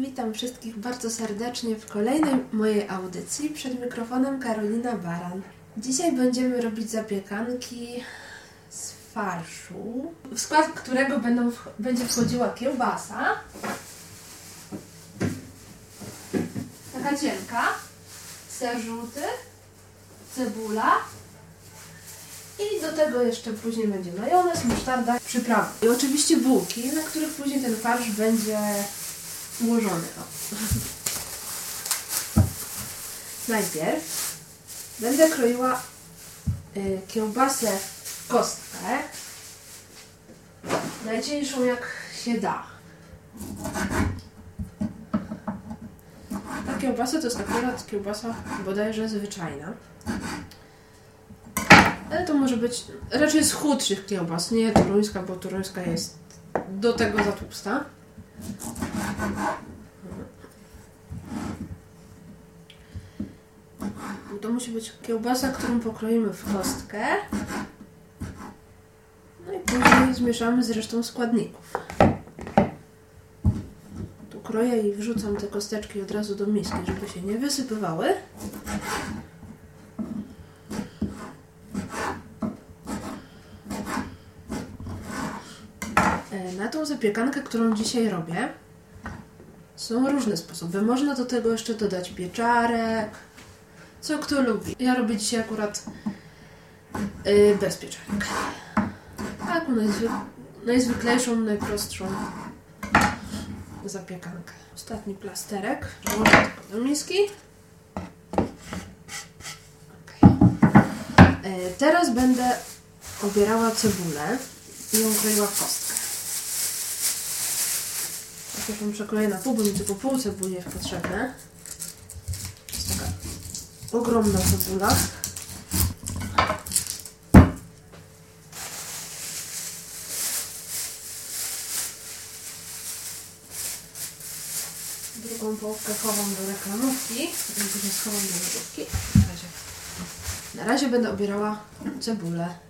Witam wszystkich bardzo serdecznie w kolejnej mojej audycji przed mikrofonem Karolina Baran. Dzisiaj będziemy robić zapiekanki z farszu, w skład którego będą, będzie wchodziła kiełbasa, taka cienka, ser żółty, cebula i do tego jeszcze później będzie majonez, musztarda, przyprawy. I oczywiście bułki, na których później ten farsz będzie ułożony. O. Najpierw będę kroiła y, kiełbasę w kostkę, najcieńszą jak się da. Ta kiełbasa to jest akurat kiełbasa bodajże zwyczajna. Ale to może być raczej z chudszych kiełbas, nie turuńska, bo turuńska jest do tego za tłusta. To musi być kiełbasa, którą pokroimy w kostkę. No i później zmieszamy z resztą składników. Tu kroję i wrzucam te kosteczki od razu do miski, żeby się nie wysypywały. E, Na tą zapiekankę, którą dzisiaj robię, są różne sposoby. Można do tego jeszcze dodać pieczarek, co kto lubi. Ja robię dzisiaj akurat yy, bez pieczarek. Taką najzwy najzwyklejszą, najprostszą zapiekankę. Ostatni plasterek. Włożę do miski. Okay. Yy, teraz będę obierała cebulę i ją w kostkę. Najpierw ją przekroję na pół, bo mi tylko pół cebuli jest potrzebne. To jest taka ogromna cebula. Drugą połówkę chowam do reklamówki, później schowam do lodówki. Na razie, na razie będę obierała cebulę.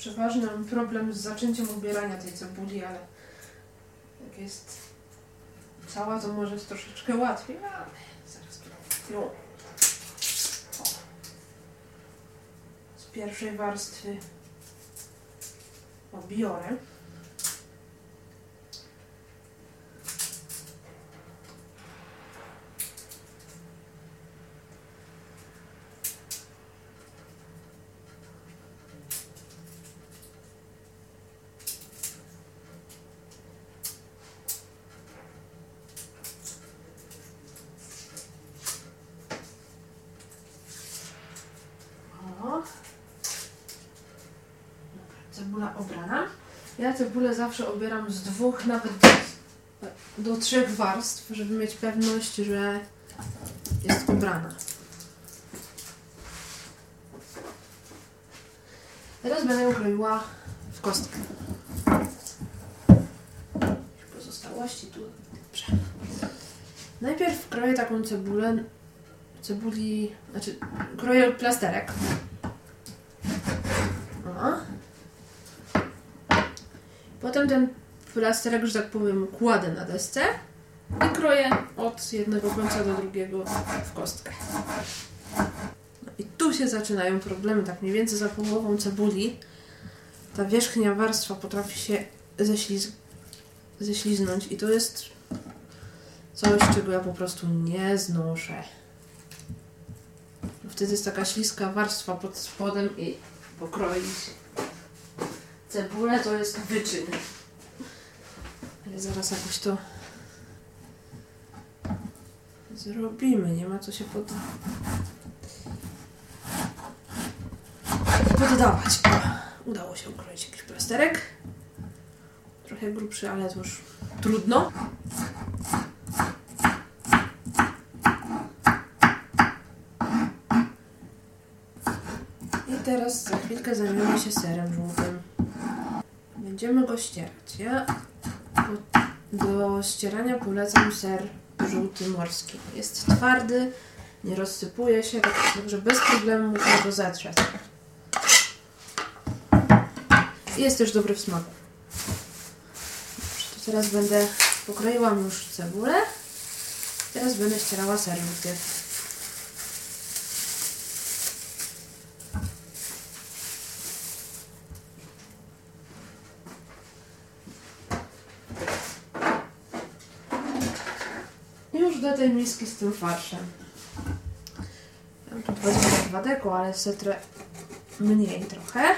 Przeważnie mam problem z zaczęciem ubierania tej cebuli, ale jak jest cała, to może jest troszeczkę łatwiej, ale zaraz ją z pierwszej warstwy obiorę. O. Obrana. Ja cebulę zawsze obieram z dwóch, nawet do, do trzech warstw, żeby mieć pewność, że jest ubrana. Teraz będę ją kroiła w kostkę. Pozostałości tu. Dobrze. Najpierw kroję taką cebulę, cebuli, znaczy kroję plasterek. O. Potem ten plasterek, że tak powiem, kładę na desce i kroję od jednego końca do drugiego w kostkę. No i tu się zaczynają problemy, tak mniej więcej za połową cebuli ta wierzchnia warstwa potrafi się ześliz ześliznąć i to jest coś, czego ja po prostu nie znoszę. Wtedy jest taka śliska warstwa pod spodem i pokroić Cebula to jest wyczyn. Ale zaraz jakoś to zrobimy. Nie ma co się pod... poddawać. Udało się ukroić jakiś plasterek. Trochę grubszy, ale to już trudno. I teraz za chwilkę zajmiemy się serem żółtym. Będziemy go ścierać. Ja do ścierania polecam ser żółty morski. Jest twardy, nie rozsypuje się, tak- także bez problemu można go zatrzeć. Jest też dobry w smaku. Dobrze, teraz będę pokroiłam już cebulę. Teraz będę ścierała ser żółty. Już do tej miski z tym farszem. Ja tu 22 deko, ale setrę mniej trochę.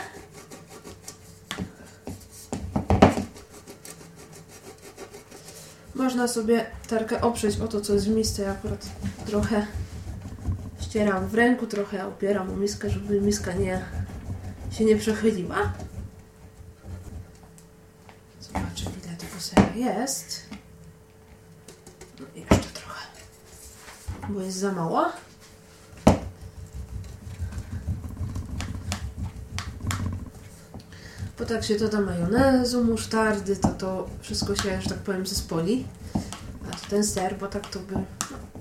Można sobie tarkę oprzeć o to, co jest w misce. Ja akurat trochę ścieram w ręku, trochę opieram o miskę, żeby miska nie, się nie przechyliła. Zobaczę, ile tego sera jest. No i bo jest za mało. Bo tak się doda majonezu, musztardy, to to wszystko się, że tak powiem, zespoli. A to ten ser, bo tak to by no,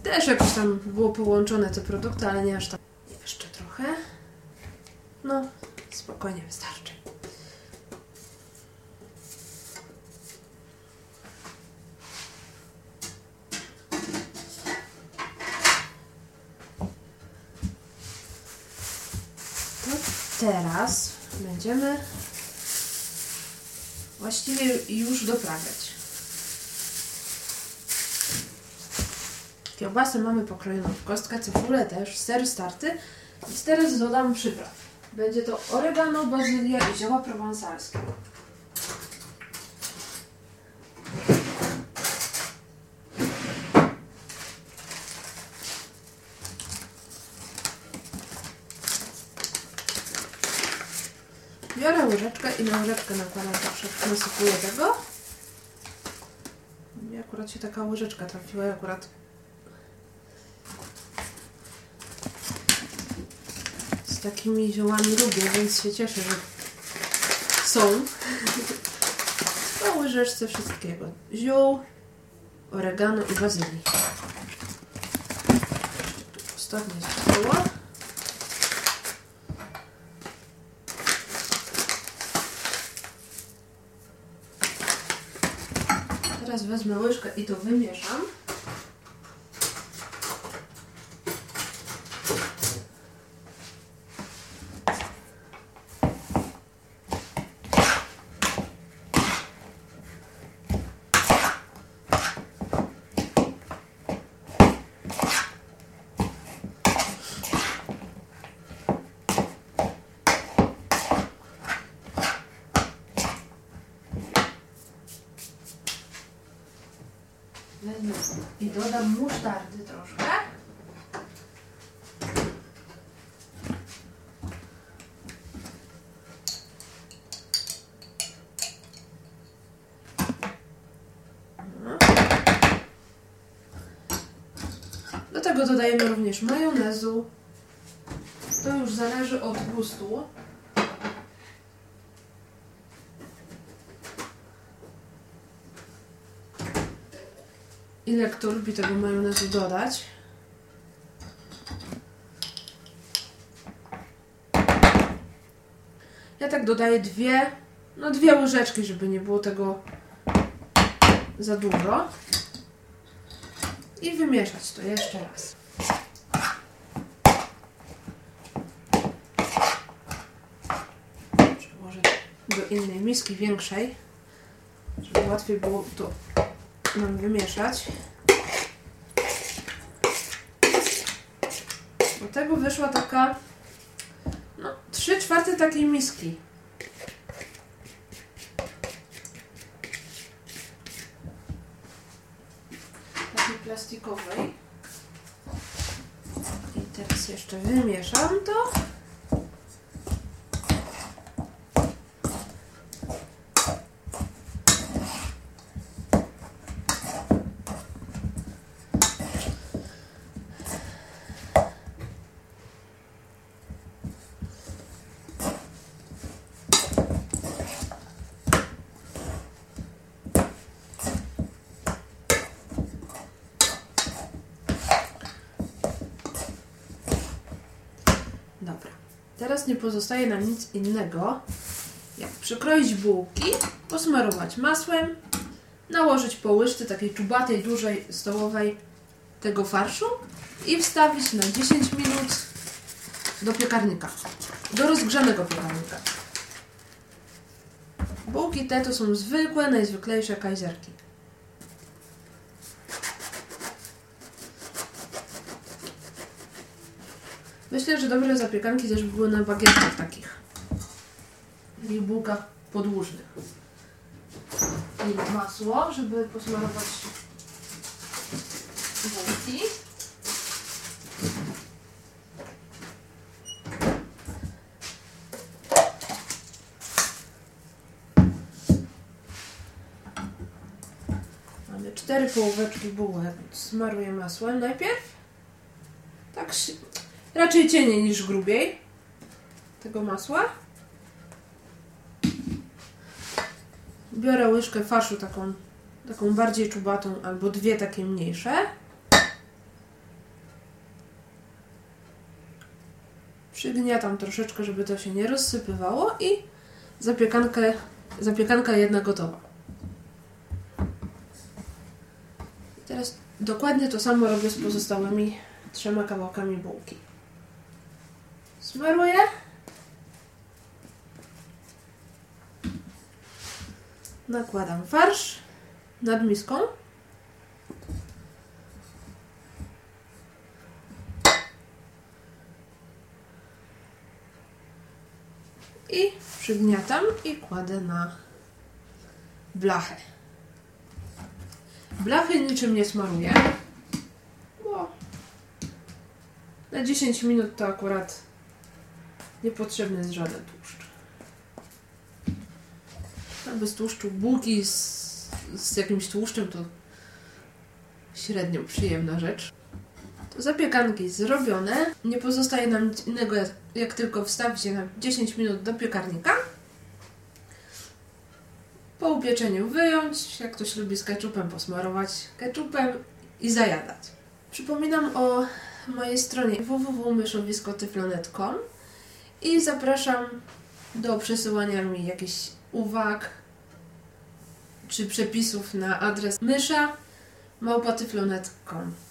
też jakoś tam było połączone te produkty, ale nie aż tak. Jeszcze trochę. No, spokojnie wystarczy. To teraz będziemy właściwie już doprawiać. Kiełbasę mamy pokrojoną w kostkę, cebulę też, ser starty. Więc teraz dodam przypraw. Będzie to oregano, bazylia i zioła prowansalskie. Biorę łyżeczkę i na łyżeczkę nakładam troszeczkę, nasypuję tego. Akurat się taka łyżeczka trafiła, ja akurat z takimi ziołami lubię, więc się cieszę, że są. Po łyżeczce wszystkiego. Ziół, oregano i bazylii. Ostatnie zostało. Wezmę łyżkę i to wymieszam. Tego dodajemy również majonezu. To już zależy od gustu. ile kto lubi tego majonezu dodać. Ja tak dodaję dwie, no dwie łyżeczki, żeby nie było tego za dużo. I wymieszać to jeszcze raz. Przełożę do innej miski większej, żeby łatwiej było to nam wymieszać. Do tego wyszła taka no, 3 czwarte takiej miski. Takiej plastikowej. I teraz jeszcze wymieszam to. Teraz nie pozostaje nam nic innego, jak przykroić bułki, posmarować masłem, nałożyć po łyżce takiej czubatej, dużej, stołowej tego farszu i wstawić na 10 minut do piekarnika, do rozgrzanego piekarnika. Bułki te to są zwykłe, najzwyklejsze kajzerki. Myślę, że dobre zapiekanki też by były na bagietkach takich. I bułkach podłużnych. I masło, żeby posmarować bułki. Mamy cztery połóweczki bułek. Smaruję masłem najpierw. Tak raczej cieniej niż grubiej tego masła. Biorę łyżkę farszu taką, taką bardziej czubatą albo dwie takie mniejsze. Przygniatam troszeczkę, żeby to się nie rozsypywało i zapiekankę, zapiekanka jedna gotowa. Teraz dokładnie to samo robię z pozostałymi trzema kawałkami bułki. Smaruję. Nakładam farsz nad miską. I przygniatam i kładę na blachę. Blachy niczym nie smaruję, bo na 10 minut to akurat niepotrzebny jest żaden tłuszcz. A bez tłuszczu bułki z, z jakimś tłuszczem to średnio przyjemna rzecz. To zapiekanki zrobione. Nie pozostaje nam nic innego jak, jak tylko wstawić je na 10 minut do piekarnika. Po upieczeniu wyjąć, jak ktoś lubi z ketchupem, posmarować ketchupem i zajadać. Przypominam o mojej stronie www.myszowiskotyflonet.com i zapraszam do przesyłania mi jakichś uwag czy przepisów na adres mysza małpatyflonet.com